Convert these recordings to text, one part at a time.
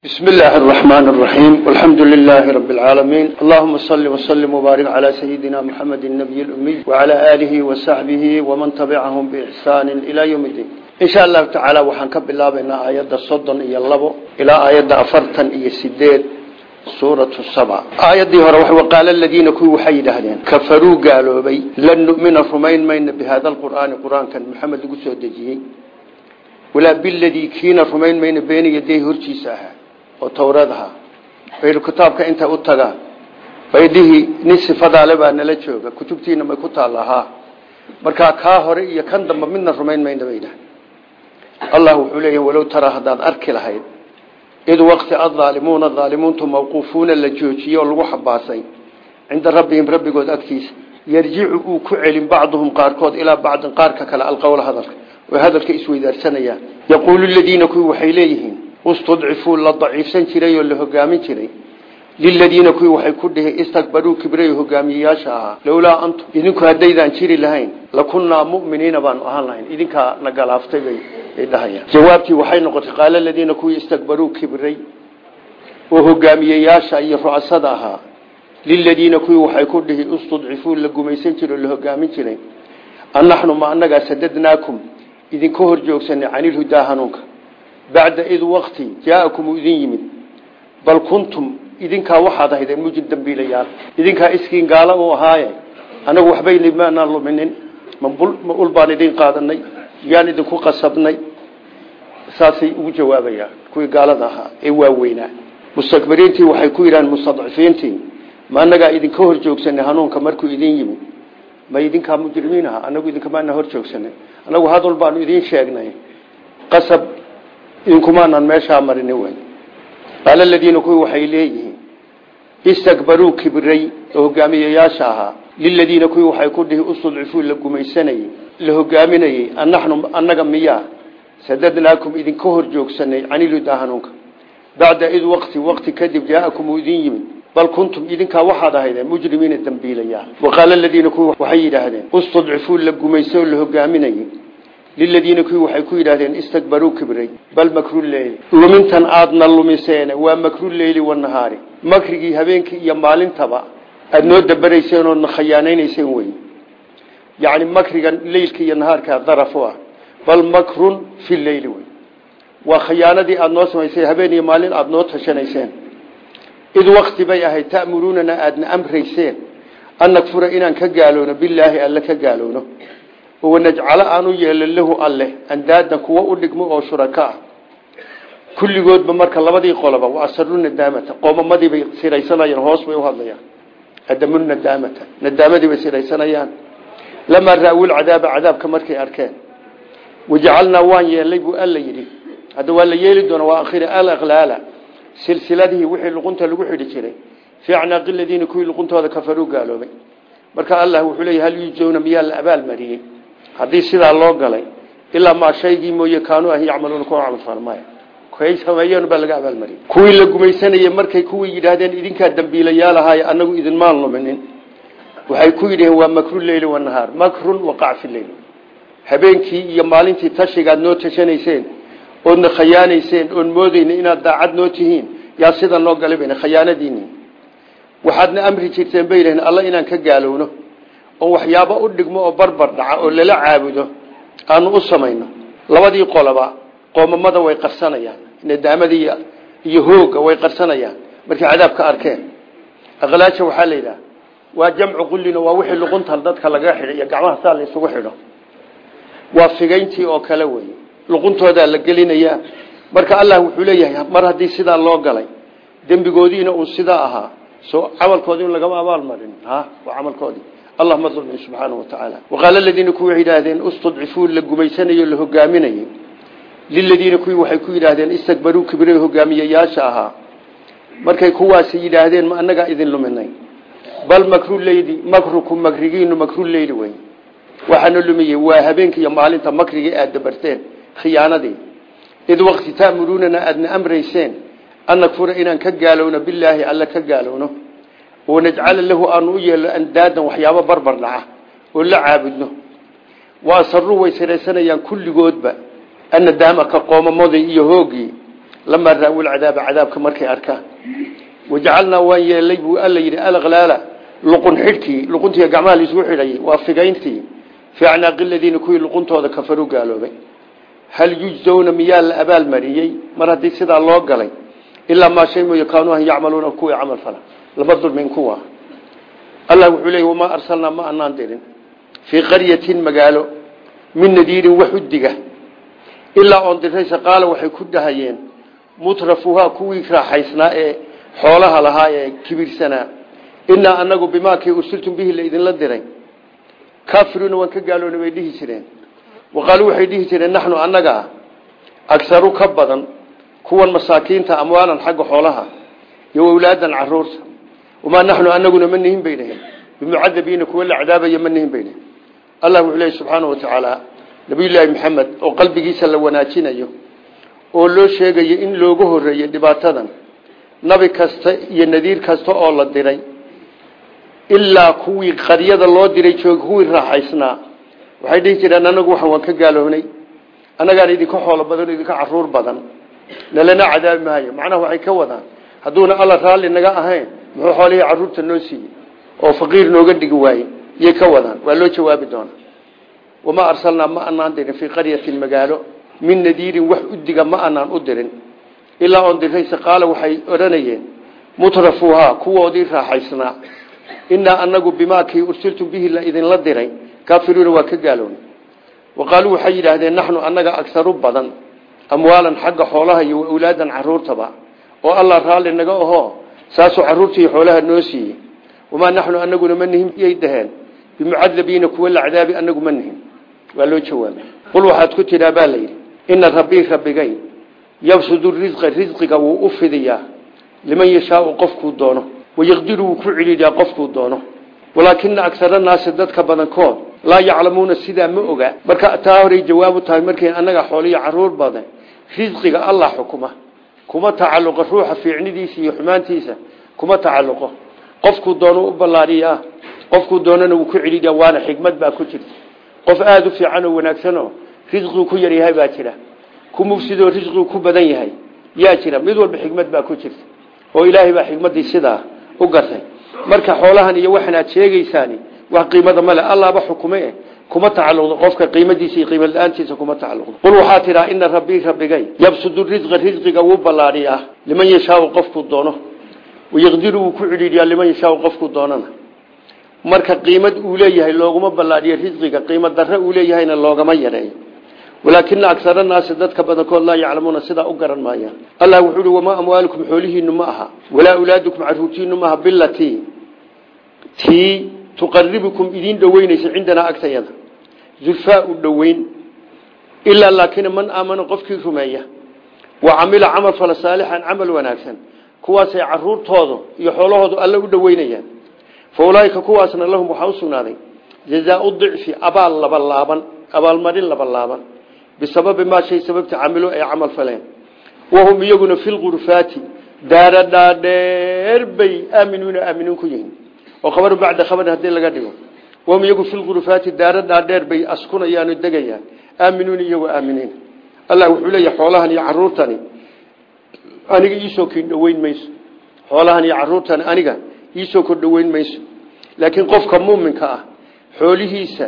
بسم الله الرحمن الرحيم والحمد لله رب العالمين اللهم صل وسلم وبارك على سيدنا محمد النبي الأمي وعلى آله وصحبه ومن تبعهم بإحسان إلى يوم الدين إن شاء الله تعالى وحنكب الله بين آيات الصدن إيا اللبو إلى آيات أفرتا إيا السديد سورة السبع آيات دي هروح وقال الذين كوي وحيد هذين كفروا قالوا بي لن نؤمن رمين مين بهذا القرآن القرآن كان محمد قصة دجيه ولا بالذي كينا رمين مين بين يديه هرشيساها oo towrad ahaa. Baynu kitaabka inta u tagaan bay dhihi nin sifadaale nala jooga kutubtiina may ku taallahaa markaa kaa hore iyo kan damba midna rumayn mayna bayna allah wuxuu leeyahy walow taraa arki lahayd id waqti addaalimuuna daalimuuntu mawquufuuna la joojiye oo lagu xabaasay cinda rabbihim rabbigood agtiisa yarjicu uu ku celin bacduhum qaarkood ilaa bacdin qaarka kale alqowla hadalka. Oo hadalka isweydaarsanayaan yaquulu ladiina kuwi waxay leeyihiin istudcifuu la daciifsan jiray oo la hogaamin jiray. Liladiina kuwii waxay ku dhihi istakbaruu kibray hogaamiyeyaasha ahaa. Lowlaa idinku haddaydaan jiri lahayn lakunnaa mu'miniina baanu ahaan lahayn. Idinkaa na bay dhahayaan. Jawaabtii waxay noqotay qaala ladiina kuwii istakbaruu kibray oo hogaamiyeyaasha iyo ru'asada ahaa. Liladiina kuwii waxay ku dhihi istudcifuu la gumaysan jiray la hogaamin jiray. Annaxnu ma annagaa sadadnaakum idinka hor joogsanay canilhudaa hanuunka bacda id waqti jaa'akum uu idin yimid. Bal kuntum idinkaa waxaad ahaydeen mujin dambiilayaal. Idinkaa iskiin gaalo u ahaaye anagu waxbayna maanaan luminin. Ma ul baan idin qaadanay yaan idinku qasabnay. Saasay ugu jawaabayaan kuwii gaalada ahaa ee waaweynaa mustakbiriintii waxay ku yidhahaan mustadcifiintii ma anagaa idinka hor joogsanay hanuunka markuu idin yimid? Ma idinkaa mujrimiin aha anagu idinkamaana hor joogsanay? Anagu hadal baanu idin sheegnay. Qasab idinkumaanan meeshaa marini wey qaala aladiina kuwii waxay leeyihiin istakbaruu kibray oo hogaamiyeyaasha ahaa liladiina kuwii waxay ku dhihi ustudcifuu la gumaysanayey la hogaaminayey anaxnu annaga miyaa sadadnaakum idinka hor joogsanay caniludaa hanuunka. Bacda id waqti waqti kadib jaa'akum idin yimid. Bal kuntum idinkaa waxaad ahaydeen mujrimiina dambiilayaal. Waqaala aladiina kuwii waxay yidhaahdeen istudcifuu la gumaysa la hogaaminayey liladiina kuwii waxay ku yidhahdeen istakbaruu kibray bal makruleyli lumintan aadna lumiseene waa makruleyli wanahaari makrigii habeenkii iyo maalintaba aada noo dabarayseen oodna khayaanaynayseen wey yacni makriga leylka iyo nahaarkaa daraf u ah bal makrun fi leyli wey waa khayaanadii aada noo samaysay habeen iyo maalin aada noo tashanayseen id wakti bay ahayd ta'muruunana aadna amrayseen an nakfura inaan ka gaaloono bilaahi alle ka gaaloono wanajcalo aan u yeelo lahu alleh andaadan kuwa u dhigmo oo shuraka ah kulligoodba marka labadii qoloba wa asaru nadaamata qoomamadiibay siraysanayaan hoos bay uhadlayaan adamu nadaamata nadaamadiibay siraysanayaan lamaa ra-wu lcadaaba cadaabka markay arkeen wajacalnaa waan yeelay buu alla yidhi hadda waa la yeeli doona waa akhiri alaqlaala silsiladihii wixii luqunta lagu xidhi jiray fii acnaaqi ladiina kuwii luquntooda kafaruu gaaloobay marka allah wuxuu leeya hal yujowna miyaa la abaalmariyey haddii sidaa loo galay ilaa maa shaygii mooye kaanuu ah yacmaluuna kuwa camalfalmaya kay sameeyeen baa laga abaalmariyey kuwii la gumaysanayey markay kuwii yidhaahdeen idinkaa dambiilayaal anagu idinmaan luminin. Waxay ku yidhaheen waa makru leyli wanahaar makrun waqac fi leyl habeenkii iyo maalintii tashigaad noo tashanayseen oodna khayaanayseen oon moodeyna inaad daacad noo tihiin yaa sida noo galay bayna waxaadna amri jirteen bay yidhaheen alla inaan ka gaalowno oon waxyaabo u dhigmo oo barbar dhaca oo lala caabudo aanu u samayno. Labadii qoloba qoomamada way qarsanayaan nadaamadii iyo hoogga way qarsanayaan. Markay cadaabka arkeen aqlaasha waxaa la yidhaha waa jamcu qullina waa wixii luquntan dadka laga xidho iyo gacmaha saa la isugu xidho. Waa figayntii oo kale wey luquntoodaa la gelinayaa. Marka allah wuxuu leeyahay mar haddii sidaa loo galay dembigoodiina uu sidaa ahaa so camalkoodi in lagama abaal marin ha waa camalkoodii allah ma dulmin subxaanahu watacaala waqaala aladiina kuwii yidhaahdeen istudcifuu la gumaysanayo la hogaaminayey liladiina kuwii waxay ku yidhaahdeen istakbaruu kibray hogaamiyeyaasha ahaa. Markay kuwaasi yidhaahdeen ma annagaa idin luminay. Bal makruleyli makrukum makrigiinu makruleyli wey waxaana lumiyey waa habeenka iyo maalinta makrigii aada dabarteen khiyaanadii. Id waqti ta'muruunana aadna amrayseen an inaan ka gaalowno bilaahi alle ka gaalowno wanajcala lahu aanu u yeelno andaadan waxyaabo barbar dhaca oo la caabudno wa asaruu way siraysanayaan kulligoodba annadaama ka qoomamadii iyo hoogii lamaa raawu lcadaaba cadaabka markay arkaan wajacalnaa waan yeelay buu alla yidhi alaqlaala luqun xidhkii luquntii gacmaha laisugu xidhayay waa figayntii fii acnaaqi ladiina kuwii luquntooda kafaru gaaloobay hal yujzawna miyaa la abaalmariyey mar haddii sidaa loo galay ilaa maa shay mooye kaanuu an yacmaluuna kuwii camal fala lama dulmin kuwa. Allah wuxuu leeyay wamaa arsalnaa ma anaan dirin. Fii qaryatin magaalo min nadiirin wax udiga ilaa oon diraysa qaala waxay ku dhahayeen mutrafuhaa kuwii raaxaysnaa ee xoolaha lahaa ee kibirsanaa inaa anagu bimaakii ursiltum bihi la idinla diray. Kaafiruuna waan ka gaaloona bay dhihi jireen. Waqaaluu waxay dhihi jireen naxnu annagaa agsaru ka badan kuwan masaakiinta amwaalan xagga xoolaha iyo awlaadan carruurta wamaa naxnu anaguna ma nihin bay dhaheen bimucadabiina kuwa la cadaabaya ma nihin bay dhaheen allah wuxuu leeyahy subxaana wa tacaala nabiyullaahi maxamed oo qalbigiisa la wanaajinayo oo loo sheegayo in looga horeeyey dhibaatadan nabi kasta iyo nadiir kasta oo la diray ilaa kuwii qaryada loo diray jooga kuwii raaxaysnaa waxay dhihi jireen anagu waxan waan ka gaalownay annagaan idinka xoolo badan o idinka carruur badan nalana cadaabi maayo macnaha waxay ka wadaan hadduuna alla raalli naga ahayn muxuu xoolihii carruurta noo siiyey oo faqiir nooga dhigi waaye yay ka wadaan. Waa loo jawaabi doonaa. Wamaa arsalnaa ma anaan dirin fii qaryatin magaalo. Min nadiirin wax udiga ma anaan u dirin. Ilaa oon diraysa qaala waxay odhanayeen mutrafuuhaa kuwoodii raaxaysnaa. Inaa anagu bimaakii ursiltum bihi la idinla diray. Kaafiruuna waa ka gaaloona wa waxay yidhaahdeen naxnu annaga agsaru badan. Amwaalan xagga xoolaha iyo awlaadan caruurtaba oo allah raalli naga ahoo saasuu caruurtii xoolaha noo siiyey. Wamaa naxnu anaguna ma nihin yay dhaheen bimucadabiina kuwa la cadaabi anagu ma nihin waa loo jawaabay. Qul waxaad ku tidhaa baa layidhi ina rabbii rabbigay yabsudu risqa risqiga wuu u fidiyaa. Liman yashaau qofkuu doono. Wayaqdiru wuu ku celiyaa qofkuu doono. Walaakina agsara naasi dadka badankood laa yaclamuuna sidaa ma oga. Marka taa horay jawaabu tahay markay annaga xooliyo carruur badan risqiga allah xukuma kuma tacalluqo ruuxa fiicnidiisa iyo xumaantiisa kuma tacalluqo. Qofkuu doono u ballaariyaa qofkuu doonana wuu ku celiyaa waana xikmad baa ku jirta qof aada u fiican oo wanaagsanoo risqigu ku yaryahay baa jira. Ku mufsidoo risqigu ku badan yahay yaa jira. Mid walba xikmad baa ku jirta. Oo ilaahay baa xikmaddii sidaa u gartay. Marka xoolahan iyo waxan aad sheegaysaani wax qiimada male. Allaaba xukume kuma tacalluqdo qofka qiimadiisa iyo qiimo la'aantiisa kuma tacalluqdo. Qul waxaa tidhaa ina rabbii rabbigay yabsudu risqa risqiga wuu ballaadhiyaa. Liman yashaau qofkuu doono wayaqdiru wuu ku cidhiidhiyaa liman yashaau qofkuu doonana. Marka qiimad uu leeyahay looguma ballaadhiyo risqiga qiimo darre uu leeyahayna loogama yareeyo. Walaakina agsara naasi dadka badankood laa yaclamuuna sidaa u garan maayaan. Allah wuxuu uhi wamaa amwaalukum xoolihiinu ma aha walaa awlaadukum caruurtiinu maaha bilatii tii zulfaa u dhoweyn. Ilaa laakina man aamana qofkii rumeeya. Wa camila camal fala saalixan camal wanaagsan. Kuwaasay caruurtoodu iyo xoolahoodu alle u dhoweynayaan. Fa ulaaika kuwaasna lahum waxaa u sugnaaday. Jazaau dicfi abaal labalaaban abaalmarin labalaaban. Bisababi maa shay sababta camilo ay camal faleen. Wahum iyaguna fi lgurufaati daara dhaadheer bay aaminuuna aaminiin ku yihiin. Oo khabaru bacda khabar haddii laga dhigo wahum iyagu fi lgurufaati daara dhaadheer bay askunayaano degayaan aaminuuna iyagoo aaminiin allah wuxuu leeyahay xoolahan iyo caruurtani aniga iisoo kin dhoweyn mayso. Xoolahan iyo caruurtani aniga iisoo kor dhoweyn mayso. Laakiin qofka muuminka ah xoolihiisa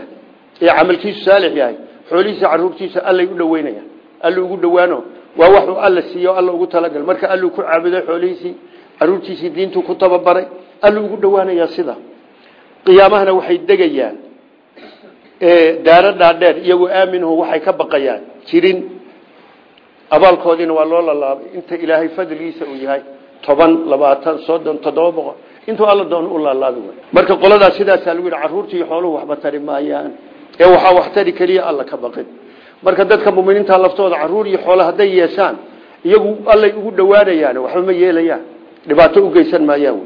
ee camalkiisu saalix yahay xoolihiisa caruurtiisa allay u dhoweynayaan alla ugu dhowaano waa waxuu alla siiyo alla ugu talagal marka alluu ku caabuday xoolihiisii caruurtiisii diintuu ku tababaray alluu ugu dhowaanayaa sida qiyaamahana waxay degayaan. Daaro dhaadheer iyagoo aaminhu waxay ka baqayaan. Jirin abaalkoodiina waa loo lalaabay inta ilaahay fadligiisa uu yahay toban marka dadka muminiinta laftooda carruur iyo xoolo hadday yeeshaan iyagu allay ugu dhowaanayaan waxba ma yeelayaan. Dhibaato u geysan maayaan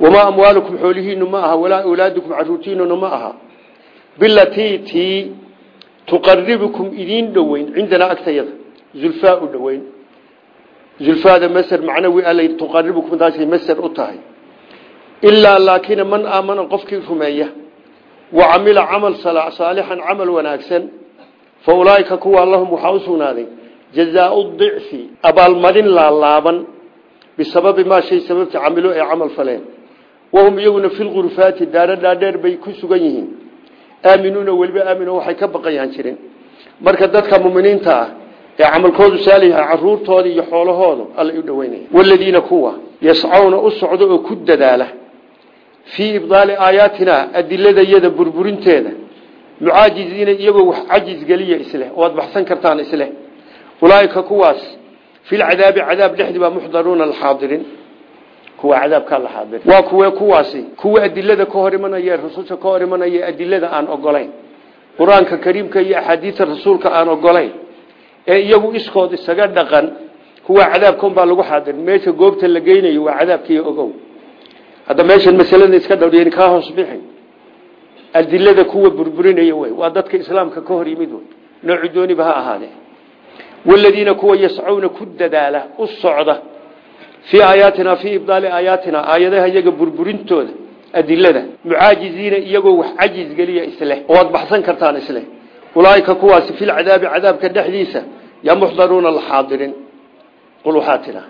wamaa amwaalukum xoolihiinu ma aha walaa awlaadukum caruurtiinuna ma aha bilatii tii tuqaribukum idiin dhoweyn cindanaa agtayada zulfaa u dhoweyn zulfaada masr macnawi alla tuqaribukum taasay masr u tahay ilaa laakina man aamana qofkii rumeeya wa camila camal saalixan camal wanaagsan fa ulaaika kuwa lahum waxaa u sugnaaday jazaau dicfi abaalmarin laalaaban bisababi maa shay sababta camilo faleen wahum iyaguna fi lgurufaati daaro dhaadheer bay ku sugan yihiin aaminuuna weliba aamino waxay ka baqayaan jirin marka dadka muminiinta ah ee camalkoodu saaliha caruurtooda iyo xoolahooda alla u dhaweynaya waladiina kuwa yascawna u socda oo ku dadaala fii ibdaali aayaatina adiladayada burburinteeda mucaajiziina iyagoo wax cajis geliya isleh oo aad baxsan kartaan isleh ulaaika kuwaas filcadaabi cadaab dhexdii baa muxdaruuna alxaadirin kuwa cadaabkaa la xaadir waa kuwe kuwaasi kuwa adilada ka hor imanaya rasulka ka hor imanaya adilada aan ogolayn qur'aanka kariimka iyo axaadiista rasuulka aan ogolayn ee iyagu iskood isaga dhaqan kuwa cadaabkan baa lagu xaadir. Meesha goobta la waa cadaabkiiyo ogow. Hadda meeshan masalada iska dhowriyeen kaa hoos bixin. Adilada kuwa burburinaya wey waa dadka islaamka ka hor yimid wey noocu dooniba ha ahaadee. Waladiina kuwa yascawna ku dadaala fii aayaatina fii ibdaali aayaatina aayadaha iyaga burburintooda adilada mucaajiziina iyagoo wax cajis geliya isleh oo aad baxsan kartaan isleh ulaaika kuwaasi filcadaabi cadaabka dhexdiisa yaa muxdaruuna laxaadirin qul waxaa tidha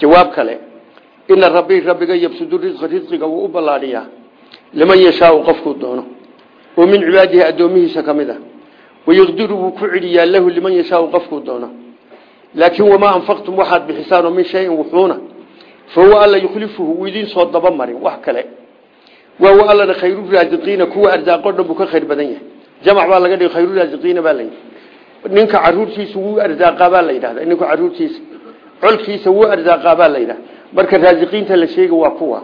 jawaab kale ina rabbii rabbiga yabsudu risqa risqiga wuu u ballaadhiyaa. Liman yashaau qofkuu doono. Oo min cibaadihi addoomihiisa ka mid doono laakiin wamaa anfaqtum waxaad bixisaan oo min shayin wuxuuna fa huwa alla yukhlifuhu wuu idiin soo dabamarin wax kale. Waa allana khayruraasiqiina kuwa arsaaqo dhan buu ka khayr badan yahay. Jamac baa laga dhigay khayruraasiqiina baa layidhi ninka caruurtiisa wuu arsaaqaa baa la yidhahda ninku caruurtiisa. Colkiisa wuu arsaaqaa baa la yidhahda marka raasiqiinta la sheega waa kuwa.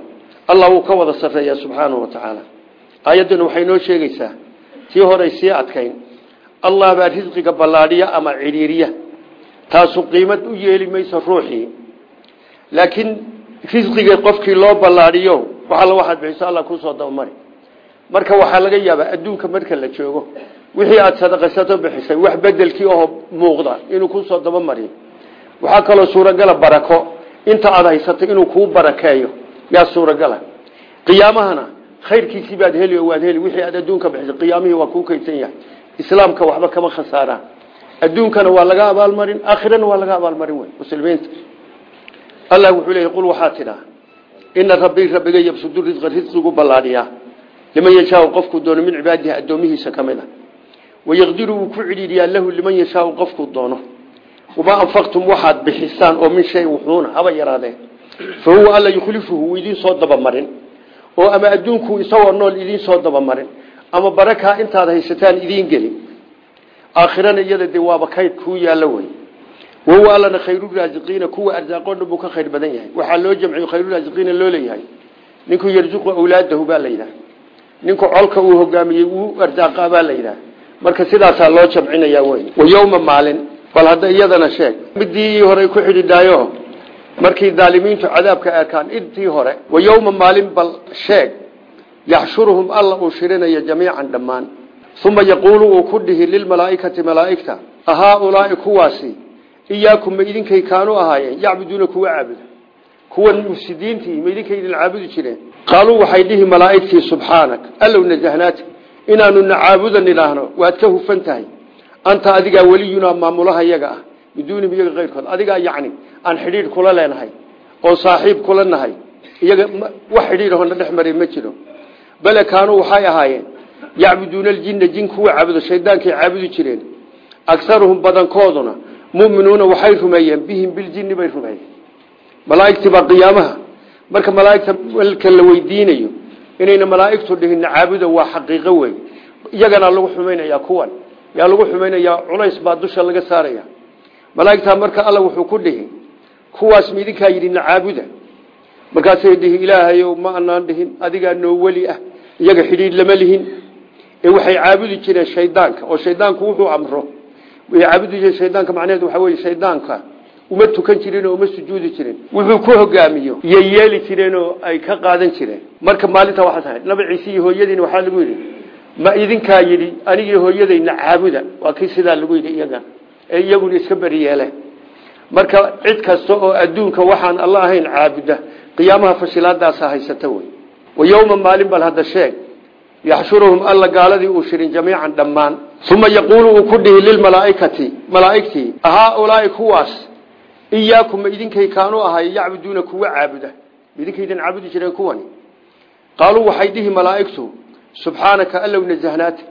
Allah wuu ka wada sarreeyaa subxaanahu wa tacaala. Aayadduna waxay noo sheegaysaa tii horay sii adkayn. Ama cidhiiriya taasu qiimad u yeeli mayso ruuxii laakiin risqiga qofkii loo ballaadhiyo waxalla waxaad bixiso alla kuusoo dabamari marka waxaa laga yaabaa adduunka marka la joogo wixii aada sadaqaysato bixisay wax bedelkii oo muuqda inuu kuusoo dabamariyo waxaa kaloo suuragala barako. Inta aada haysatay inuu kuu barakeeyo yaa suuragala. Qiyaamahana khayrkiisii baad heli waad heli wixii aad adduunka bixisay qiyaamihii waa kuu kaydsan yahay. Islaamka waxba kama khasaaraan adduunkana waa laga abaalmarin aakhirana waa laga abaalmarin wey muslimiinta. Allah wuxuu leeyay qul waxaa tidhaa ina rabbii rabbiga yabsudu risqa risqigu ballaadhiyaa. Liman yashaau qofkuu doono min cibaadihi addoomihiisa ka a wayaqdiru wuu ku cidhiiriyaa lahu liman yashaau qofkuu doono. Wamaa anfaqtum waxaad bixisaan oo min shay wuxuuna haba yaraadee fa huwa alla yukhlifuhu wuu idiin soo dabamarin oo ama adduunku isagoo nool idiin soo dabamarin ama barakaa intaad haysataan idiin gelin aakhirana iyada dee waaba kayd kuu yaallo wey wahuwa allana khayruraasiqiina kuwa arsaaqoo dhan buu ka khayr badan yahay. Waxaa loo jamciyo khayruraasiqiina loo leeyahay. Ninkuu yarzuqu awlaadahu baa la yidhaha ninku colka uu hogaamiyey wuu arsaaqaa baa la yidhaha marka sidaasaa loo jamcinayaa wey wa yowma maalin bal hadda iyadana sheeg. Midii horey ku xidhidhaayo markii daalimiintu cadaabka arkaan intii hore wa yowma maalin bal sheeg. Yaxshuruhum alla uu shirinayo jamiican dhammaan uma yaquulu uu ku dhihi lilmalaaikati malaaigta ahaaulaai kuwaasi iyaakum ma idinkay kaanu ahaayeen yacbuduuna kuwa caabuda. Kuwan mufsidiintii ma idinkay idin caabudi jireen. Qaaluu waxay dhihi malaaigtii subxaanak allow nasahnaati inaanu na caabudan idhaahno waad ka hufan tahay. Anta adigaa weliyunaa maamulaha iyaga ah biduunihim iyaga keyrkood adigaa yacni aan xidhiidh kula leenahay oon saaxiib kula nahay iyaga wax kaanuu yacbuduuna aljinna jin kuwa caabudo shaydaankay caabudi jireen. Agaruhum badankooduna muminuuna waxay rumeeyeen bihim biljinni bay rumeeyeen. Malaaigtii baa qiyaamaha. Marka malaaigta malka la weydiinayo inayna malaaigtu dhihin caabuda waa xaqiiqo wey iyagana lagu xumaynayaa kuwan. Yaa lagu xumaynayaa culays baa dusha laga saaraya. Malaaigtaa marka alla wuxuu ku dhihi kuwaas ma idinkaa yidhi nacaabuda markaasay dhihi ilaahayow ma anaan dhihin adigaa noo weli ah. Iyaga xidhiidh lama lihin ee waxay caabudi jireen shaydaanka oo shaydaanku wuxuu amro. Way caabudi jireen shaydaanka macnaheedu waxa weye shaydaanka uma tukan jirin oo uma sujuudi jirin wuxuu ku hogaamiyo iyo yeeli oo ay ka qaadan jireen. Marka maalinta waxaa tahay nabi ciise iyo hooyadiina waxaa lagu yidhi ma idinkaa yidhi anigii hooyadayna caabuda. Waa kii sidaa lagu yidhi iyaga ee iyaguna iska beri yeele marka cid kasta oo adduunka waxaan alla ahayn caabuda qiyaamaha fashilaadaasa haysata wey. Wa maalin bal hadda sheeg yaxshuruhum alla gaaladii uu shirin jamiican dhammaan. Uma yaquulu uu ku dhihi lilmalaaikati malaaigtii haaulaai kuwaas iyaakum ma idinkay kaanu ahay yacbuduuna kuwa caabuda. Idinkaydan caabudi jireen kuwani? Qaaluu waxay dhihi malaaigtu subxaanaka allow nasahnaata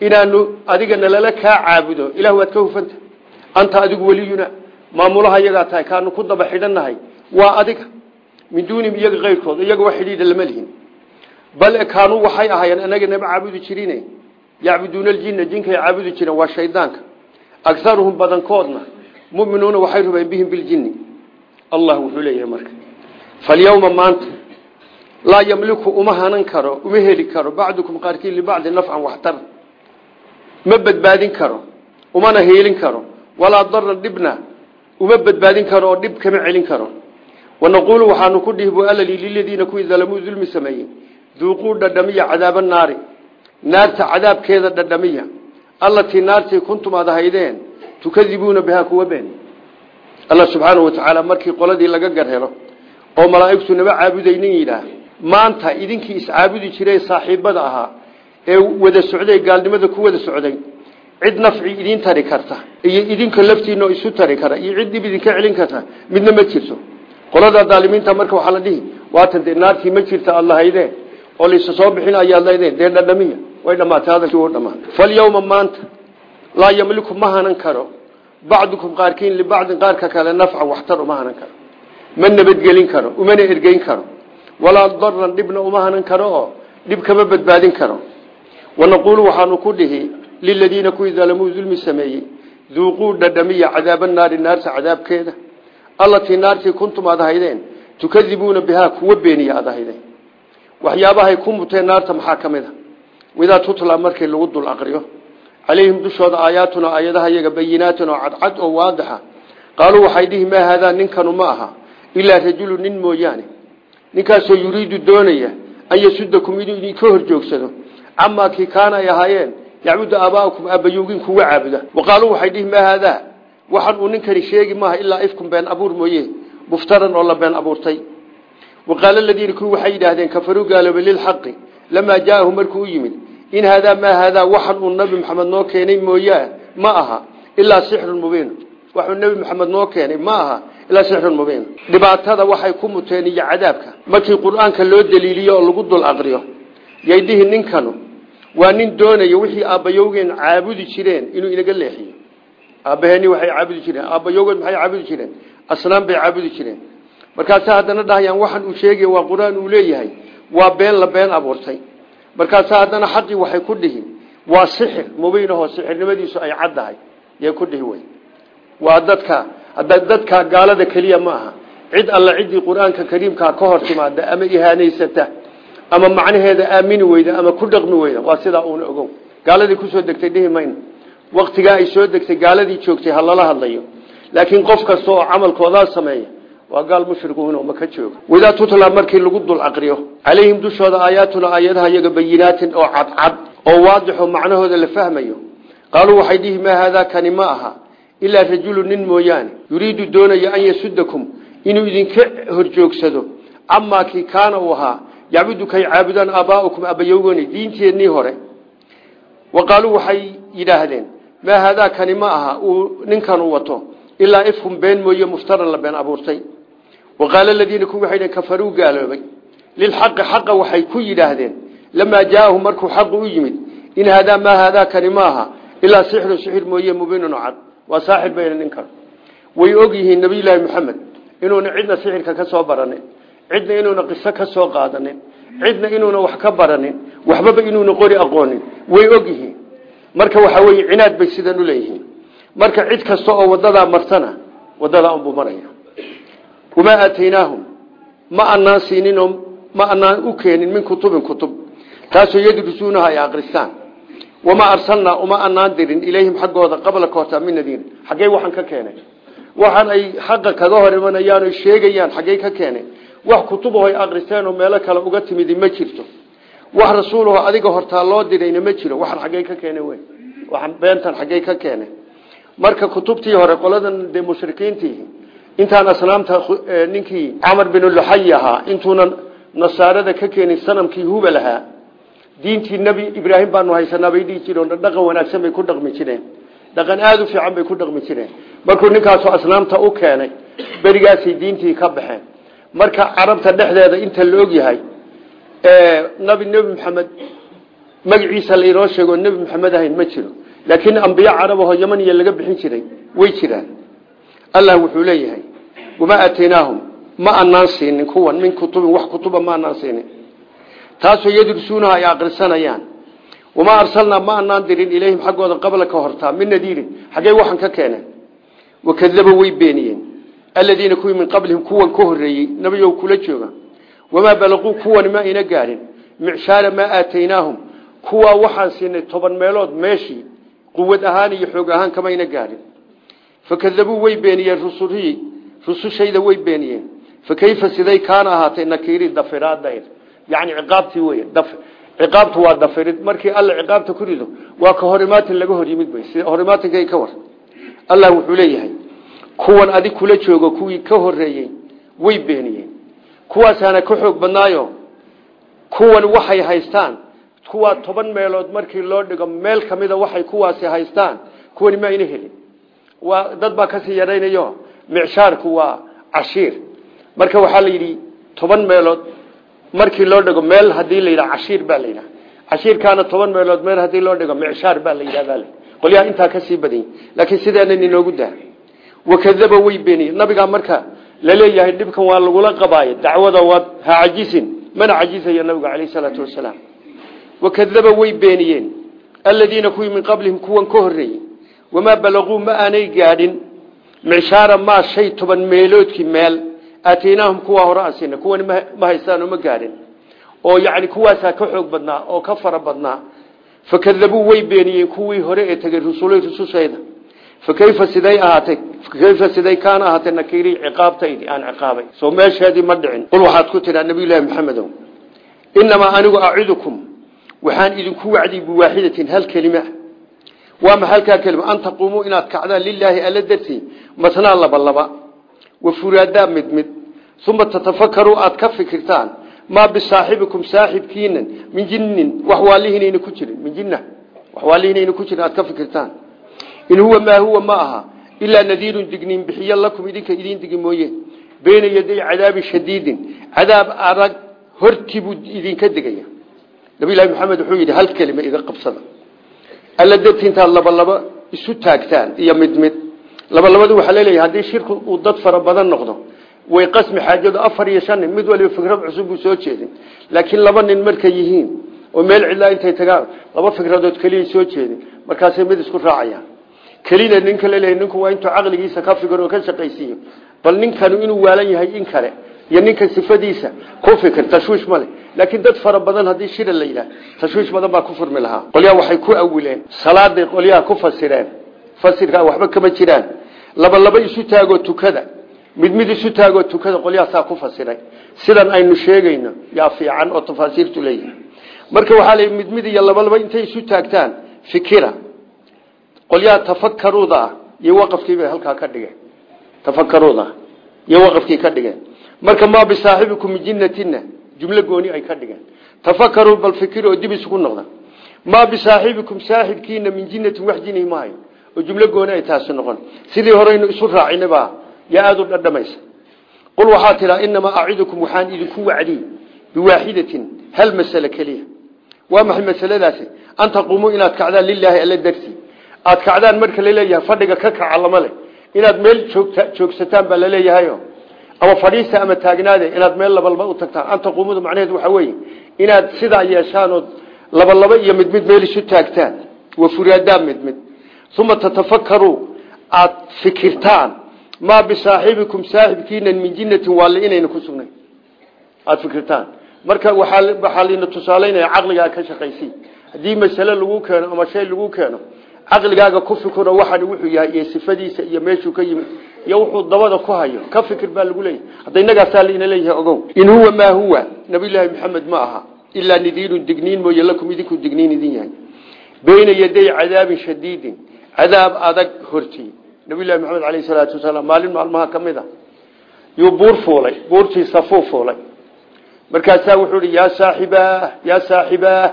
inaanu adiga nalala kaa caabudo ilah waad ka hufanta. Anta adigu weliyuna maamulaha iyagaa tahay kaanu ku daba xidhannahay waa adiga. Min duunim iyaga keyrkood iyaga bal kaanuu waxay ahaayeen anaga nama caabudi jirin yacbuduuna aljina jinkay caabudi jireen waa shaydaanka. Agaruhum badankoodna muminuuna waxay rubeen bihim biljini allah wuxuu leeyahay marka. Falyawma maanta laa yamliku uma hanan karo uma heli karo bacdukum qaarkiin libacdi nafcan waxtar. Ma badbaadin karo umana heelin karo. Walaa daran dhibna uma badbaadin karo oo dhib kama celin karo. Wanaquulu waxaanu ku dhihi bu alali liladiina kuwii dalamuu dulmi sameeyey duuquu dhadhamiya cadaaba naari. Naarta cadaabkeeda dhadhamiya. Allatii naartii kuntum aad ahaydeen tukadibuuna bihaa kuwa been. Alla subxaanau watacaala markii qoladii laga garhelo oo malaa'igtu naba caabudaynin yidhaah maanta idinkii iscaabudi jiray saaxiibada ahaa ee wada socday gaalnimada ku wada socday cid nafci idiin tari karta iyo idinka laftiina isu tari kara iyo cid dhib idinka celin karta midna ma jirto. Qolada daalimiinta marka waxaa la dhihi waatan dee naartii ma jirta aad lahaydeen oo laysa soo bixin ayaad lahaydeen dee dhadhamiya way dhamaatay hadalkii wuu dhamaa falyawma maanta laa yamliku ma hanan karo. Bacdukum qaarkiin libacdin qaarka kale nafca waxtar uma hanan karo. Ma nabadgelin karo umana ergeyn karo. Walaa daran dhibna uma karo oo dhib kama badbaadin karo. Wanaquulu waxaanu ku dhihi liladiina kuwii dalamuu dulmi sameeyey duuquu dhadhamiya cadaaba naari naarta cadaabkeeda. Allatii naartii kuntum aad ahaydeen tukadibuuna kuwa beeniya aad waxyaabahay ku muteen naarta maxaa ka mid a? Widaa tutla markii lagu dul aqriyo. Calayhim dushooda aayaatuna aayadaha iyaga bayinaatun oo cadcad oo waadixa qaaluu waxay dhihi maa haadaa ninkanu ma aha ilaa rajulu nin mooyaane. Ninkaasoo yuriidu doonaya an yasudakum inuu idinka hor joogsado camaa kii kaana ay ahaayeen yacbudu aabaa'akum aabbayowgin kuwa caabuda. Wa qaaluu waxay dhihi maa haadaa waxan uu ninkani sheegi maaha ilaa ifkum been abuur mooye muftaran oo la been abuurtay wa qaala ladiina kuwi waxay yidhaahdeen kafaruu gaaloobay lilxaqi lamaa jaa'ahu markuu u yimid in haadaa maa haadaa waxan uu nabi maxamed noo keenay mooyaa ma aha ilaa sixrun mubiin waxuu nebi maxamed noo keenay ma aha ilaa sixrun mubiin dhibaatada waxay ku muteen iyo cadaabka markii qur'aanka loo daliiliyo oo lagu dul aqriyo yay dhihi ninkanu waa nin doonaya wixii aabbayowgeen caabudi jireen inuu inaga leexiyo aabbaheeni waxay caabudi jireen aabbayowgeed maxay caabudi jireen asnaan bay caabudi jireen markaasa haddana dhahayaan waxan uu sheegay waa qur'aan uu leeyahay waa been la been abuurtay. Markaasa haddana xaqii waxay ku dhihi waa sixir mubiinahoo sixirnimadiisu ay caddahay yay ku dhihi waa dadka dadka gaalada keliya ma aha. Cid alla ciddii qur'aanka kariimkaa ka hor timaada ama ihaanaysata ama macnaheeda aamini weyda ama ku dhaqmi weyda waa sidaa uuna ogow. Gaaladii ku soo degtay dhihi mayno waktigaa ay soo degtay gaaladii joogtay ha lala hadlayo. Laakiin qof kasta oo camalkoodaa waa gaal mushrikuun oo maka jooga wadaa tutla markii lagu dul aqriyo calayhim dushooda aayaatuna aayadaha iyaga bayinaatin oo cadcad oo waadixo macnahooda la fahmayo. Qaaluu waxay dhihi maa haadaa kani ma aha ilaa rajulu nin mooyaane. Yuriidu doonaya an yasudakum inuu idinka horjoogsado. Camaa kii kaana uu ahaa yacbudu kay caabudaan aabaa'ukum abayowgoni diinteennii hore. Wa qaaluu waxay yidhaahdeen maa haadaa kani ma aha uu ninkan u wato ilaa ifkum been mooye muftaran la been abuurtay wa qaala aladiina kuwi waxay dheen kafaruu gaaloobay. Lilxaqi xaqa waxay ku yidhaahdeen. Lamaa jaaahum markuu xaqu u yimid in haadaa maa haadaa kani ma aha ilaa sixirun sixir mooye mubiinun cad. Waa saaxir bayna ninkan way og yihiin nabiyulaahi maxamed inuuna cidna sixirka ka soo baranin cidna inuuna qiso ka soo qaadanin cidna inuuna wax ka baranin waxbaba inuuna qori aqoonin. Way og yihiin. Marka waxaa weye marka cid kasta oo wadadaa martana wadadaa unbuu wamaa aataynaahum ma anaan siininoo ma anaan u keenin min kutubin kutub taasoo yadrusuunaha ay akristaan wamaa arsalnaa uma anaan dirin ilayhim xaggooda qabla koota min nadiir xaggey waxaan ka keenay waxaan ay xaqa kaga hor imanayaan o sheegayaan xaggey ka keenay wax kutubaho ay akristeen oo meelo kale uga timidi ma jirto wax rasuulaho adiga hortaa loo dirayna ma jiro waxaan xaggey ka keenay wey waxaan beentan xaggey ka keenay marka kutubtii hore qoladan dee intaan asnaamta ninkii camar bin luxay ahaa intuuna nasaarada ka keenin sanamkii hubal ahaa diintii nebi ibraahim baanu haysanaa bay dhihi jireen dhaqan wanaagsan bay ku dhaqmi jireen. Dhaqan aada u fiican bay ku dhaqmi jireen. Markuu ninkaasu asnaamta u keenay berigaasay diintii ka baxeen. Marka carabta dhexdeeda inta la og yahay nabi nebi maxamed magaciisa lainoo sheego nebi maxamed ahayn ma jiro. Laakiin ambiyo carabahoo yamaniya laga bixin jiray way jiraan allah wuxuu leeyahay wamaa aataynaahum ma anaan siinin kuwan min kutubin wax kutuba ma anaan siinin. Taasoo yadrusuunaha ay aqrisanayaan wamaa arsalnaa ma anaan dirin ilayhim xaggooda qabla ka hortaa min nadiirin xaggey waxan ka keeneen. Wakadaba way beeniyeen aladiina kuwii min qablihim kuwan ka horeeyey nabiyow kula jooga. Wamaa balaquu kuwani ma ayna gaadhin micshaara maa aataynaahum kuwaa waxaan siinay toban meelood meeshii quwad ahaan iyo xoog ahaan kamayna gaadhin fakadabuu way beeniyeen rusulihii rusushayda way beeniyeen fakayfa siday kaana ahaatay nakiiri dafiraadayr yani ciqaabtii wey ciqaabtu waa dafirid markii alla ciqaabta ku rido waa ka horimaatin laga hor yimid bay sida horimaatinka ka war allah wuxuu leeyahay kuwan adig kula joogo kuwii ka horeeyey way beeniyeen kuwaasaana ka xoog badnaayo kuwan waxay haystaan kuwaa toban meelood markii loo dhigo meel kamida waxay kuwaasi haystaan kuwani ma ayna helin waa dad baa ka sii yaraynayo. Micshaarku waa cashiir. Marka waxaa la yidhi toban meelood markii loo dhigo meel haddii la yidhaha cashiir baa la yidhaha cashiirkaana toban meelood meel haddii loo dhigo micshaar baa la yidhahda qolyaha intaa ka sii badany laakiin sidaanan inoogu daa. Wakadaba way beeniye nabigaa marka la leeyahay dhibkan waa lagula qabaayo. Dacwada waad ha cajisin mana cajisaya nabigu caleyh salaatu wasalaam. Wakadaba way beeniyeen. Aladiina kuwii min qablihim kuwan ka horeeyey wamaa balaquu ma aanay gaadhin micshaara maa shay toban meeloodkii meel aataynaahum kuwaa hore aan siina kuwani ma haystaan oo ma gaadhin oo yani kuwaasaa ka xoog badnaa oo ka fara badnaa fakadabuu way beeniyeen kuwii hore ee tegey rusulay rusushayda fakayfa siday ahaatay fakayfa siday kaana ahaatay nakiirii ciqaabtaydi aan ciqaabay soo meesheedii ma dhicin qul waxaad ku tidhaa nabiyullaahi maxamedow inamaa anigu acidukum idinku wacdiy biwaaxidatin hal kelima waa ma halkaa kelima an taquumuu inaad kacdaan lilaahi alla dartii. Masnaa laba laba. Wa furaadaa mid mid. Uma tatafakaru aad ka fikirtaan. Maa bisaaxibikum saaxibkiinan min jinnin. Wax waalihinayna ku jirin. Min jinna. Wax waalihinayna ku jirin aad ka fikirtaan. In huwa maa huwa ma aha. Ilaa nadiirun digniin. Bixiyo lakum idinka idiin digi mooye. Beyna yaday cadaabi shadiidin. Cadaab adag hortii buu idinka digaya. Nabilahi maxamed wuxuu yidhi hal kelima iga qabsada alla darti intaad labalaba isu taagtaan iyo mid mid. Labalabadu waxaa la leeyahay haddii shirku uu dad fara badan noqdo way qasmi xaajadu afar iyo shan nin mid waliba fikrad cusub buu soo jeedin. Laakiin laba nin markay yihiin oo meel cidlaa intay tagaan laba fikradood keliya soo jeedin markaasay mid isku raacayaan. Kelina ninka la leeyahay ninku waa intuu caqligiisa ka fikir oo ka shaqaysiiyo. Bal ninkanu inuu waalan yahay in kale iyo ninka sifadiisa ku fikir tashwiish male laakiin dad fara badan haddii shira la yidhaah tashwiish badan baa ku furmi lahaa. Qolyaha waxay ku awileen salaaday qolyaha ku fasireen fasirkaa waxba kama jiraan. Laba laba isu taagoo tukada mid mid isu taagoo tukada qolyahaasaa ku fasiray. Sidan aynu sheegayno yaa fiican oo tafaasiirtu leeyihi marka waxaa la mid mid iyo laba laba intay isu taagtaan fikira. Qolyaha tafakaruuda ah iyo waqafkiibay halkaa ka dhigeen. Tafakaruuda iyo waqafkii ka dhigeen marka maa bisaaxibikum jinnatina? Jumlo gooni ay ka dhigeen tafakaruu bal fikir oo dib isugu noqda. Maa bisaaxibikum saaxibkiina min jinnatin wax jini maayo oo jumlo gooni ay taasi noqon. Sidii horeynu isu raacinaba yaa aada dhadhamaysa. Qul waxaa tidhaa inamaa acidukum waxaan idinku wacdiy biwaaxidatin. Hal masale keliya. Waa maxay masaladaasi? An taquumuu inaad kacdaan lilaahi alla darsi aad kacdaan marka la leeyahay fadhiga ka kaca lama leh. Inaad meel joogsataan baa laleeyahayo ama fadhiista ama taagnaade inaad meel labalaba u tagtaan an taquumudu macnaheedu waxaa weeye inaad sidaa yeeshaan ood labalaba iyo mid mid meel isu taagtaan wa furaadaa mid mid uma tatafakkaruu aad fikirtaan maa bisaaxibikum saaxibkiinan min jinnatin waali inayna ku sugnayn aada fikirtaan marka waxaa layna tusaalaynaya caqligaa ka shaqaysi haddii masale lagu keeno ama shay lagu keeno caqligaaga ku fikiro waxaan wuxuu yahay iyo sifadiisa iyo meeshuu ka yimid iyo wuxuu dabada ku hayo. Ka fikir baa lagu leeyahay. Hadda innagaasaa laina leeyahay ogow. In huwa maa huwa nabiyllaahi maxamed ma aha. Ilaa nadiirun digniin mooye lakum idinku digniin idin yahay. Beyna yaday cadaabin shadiidin. Cadaab adag hortii nabiyllahi maxamed aleyh salaatu wasalaam maalin maalmaha ka mid a yuu buur fuulay buurtii safuu fuulay. Markaasaa wuxuu hi yaa saaxibaa yaa saaxibaa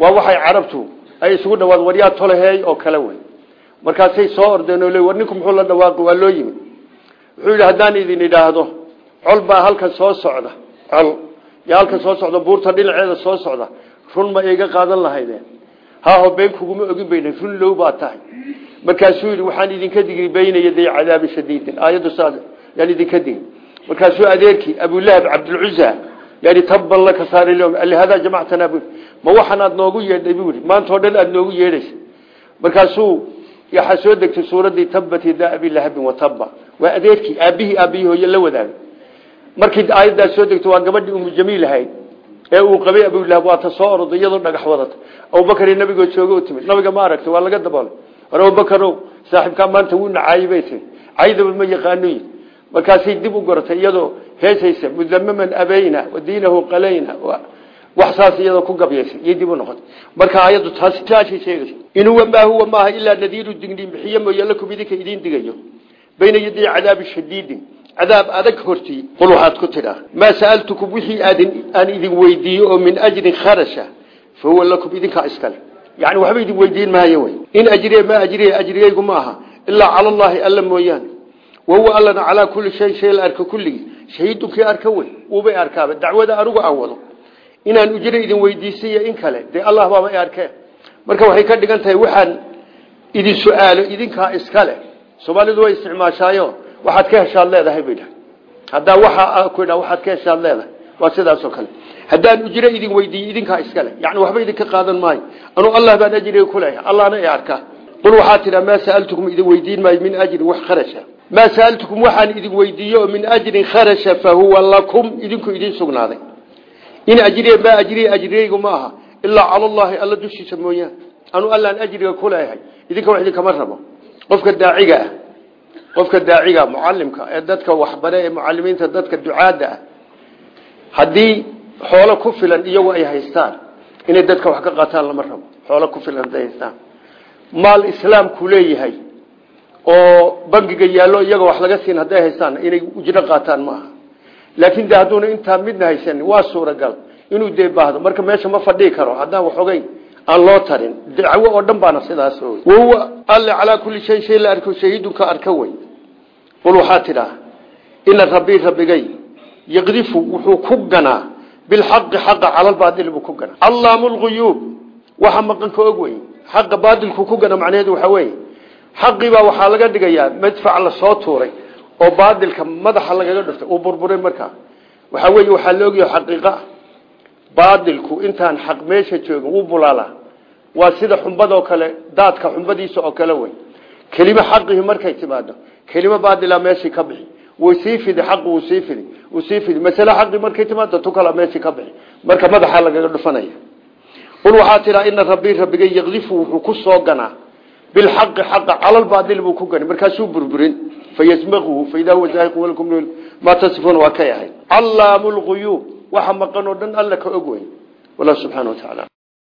waa waxay carabtu ay isugu dhawaad waryaa tolaheey oo kale wuxuu yidhi idin idhaahdo col baa halkan soo socda col. Halkan soo socda buurta dhinaceeda soo socda run ma iga qaadan lahaydeen haaho been kuguma ogin bayna run low baa tahay. Markaasuu yidhi waxaan idinka digi baynaya day cadaabi shadiidin. Aayaddu saas yaan idinka digi markaasuu adeerkii abulahab cabdulcuza yani tabban laka saar alihadaa jamactanaa ma waxaan noogu yeedhay? Buu yidhi maantao dhan aada noogu yeedhaysa. Markaasuu waxaa soo degtay suuraddii tabbat yadaa abi lahabin watabba waa adeerkii aabihii aabihii hooye la wadaagay markii aayaddaas soo degto waa gabadhii umu jamiil ahayd ee uu qabay abulahab waa ta soo orday iyadoo dhagax wadata. Abubakar nabigoo jooga u timid. Nabiga ma aragta waa laga daboolay. War abubakarow saaxiibkaa maanta wuu nacaayey bay tii caydaba ma yaqaano yii markaasay dib u goratay iyadoo heesaysa mudamaman abayna wa diinahu qalayna wax saas iyadoo ku gabyaysay iyo dib u noqotay. Marka aayaddu taasi taashay sheegaysa in huwa maa huwa maaha ilaa nadiiru digniin bixiye mooye lakum idinka idiin digayo. Bayna yaday cadaabi shadiidin cadaab adag hortii qul waxaad ku tidhaa maa sa'altukum wixii aadin aan idin weydiiyo oo min ajrin kharasha fa huwa lakum idinkaa iskale yani waxba idin weydiin maayo wey in ajriya maa ajriya ajriyaygu ma aha ilaa cala allaahi alla mooyaane. Wahuwa allana calaa kulli shayin shay la arka kulligii shahiidunkii arka wey uubay arkaaba dacwada anigu aan inaan ujro idin weydiisaiyo in kale. Dee allah baaba i arkeen marka waxay ka dhigan tahay waxaan idin su'aalo idinkaa iskale. Soomaalidu way isticmaashaayo. Waxaad ka heshaad leedahay bay dhahay. Haddaa waxa ku idha waxaad ka heshaad leedahay. Waa sidaasoo kale. Haddaan ujro idin weydiiyo idinkaa iskale. Yani waxba idinka qaadan maayo. Anuu allah baan ajriga ku leeyahay. Allahna i arkaa qul waxaa tidhaa maa sa'altukum idin weydiin maayo min ajrin wax kharasha? Maa sa'altukum waxaan idin weydiiyo oo min ajrin kharasha fa huwa lakum. Idinku idin sugnaaday in ajriya maa ajriya ajriyaygu ma aha ilaa cala allahi alla dushiisa mooyaan anuu allaan ajriga ku leeyahay. Idinka wax idinkama rabo. Qofka daaciga ah qofka daaciga mucalimka ee dadka waxbare ee mucalimiinta dadka ducaadda ah haddii xoolo ku filan iyagu ay haystaan inay dadka wax ka qaataan lama rabo. Xoolo ku filan haday haystaan. Maal islaamku leeyahay oo bangiga yaallo iyaga wax laga siin hadday haystaan inay ujro qaataan ma aha laakin de hadduuna intaa midna haysanin waa suuragal. Inuu dee baahdo marka meesha ma fadhii karo. Haddaan waxogeyn aan loo tarin. Dacwo oo dhan baana sidaas wahuwa alle calaa kulli shayin shay la arko shahiidunka arka wey. Qul waxaa tidhaa ina rabbii rabbigay yaqdifu wuxuu ku ganaa. Bilxaqi xaqa calalbaadil buu ku ganaa. Allaamu lguyuub waxa maqan ka og wey. Xaqa baadilku ku gana macnaheedu waxaa weeye. Xaqibaa waxaa laga dhigayaa madfac la soo tuuray oo baadilka madaxa lagaga dhuftay uu burburay markaa waxaa weeye waxaa la ogyahay xaqiiqa. Baadilku intaan xaq meesha joogin wuu bulaalaa waa sida xumbadoo kale daadka xumbadiisa oo kale wey kelimo xaqihi markay timaado kelimo baadila meeshii ka bixi. Way sii fidi xaqi wuu sii fidi wuu sii fidi. Masale xaqi markay timaado tu kala meeshii ka bixi. Marka madaxa lagaga dhufanaya. Qul waxaa tidhaa ina rabbii rabbigay yakdifu wuxuu ku soo ganaa. Bilxaqi xaqa calalbaadil buu ku gani. Markaasuu burburin fayasmaquhu faidaa huwa zaahiqun walakum maa tasifuun waa kay ahay callaamu lguyuub waxa maqan oo dhan alla ka og wey wallah subxana wa tacaala